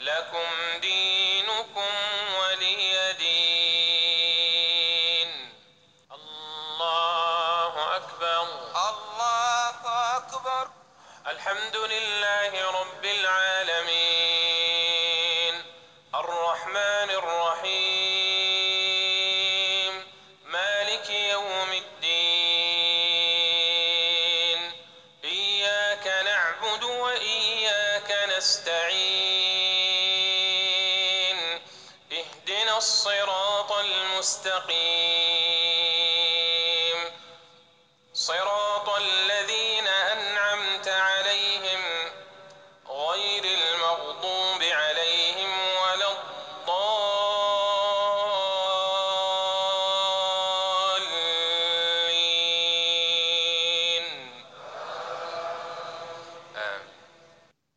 لَكُمْ دِينُكُمْ وَلِيَ دِينِ اللہ اکبر اللہ اکبر الحمد لله رب العالمين الرحمن الرحيم مالك يوم الدين إياك نعبد وإياك نستعين الصراط المستقيم. صراط الذين أنعمت عليهم غير المغضوب عليهم ولا الضالين.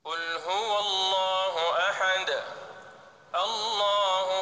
قل هو الله أحد. الله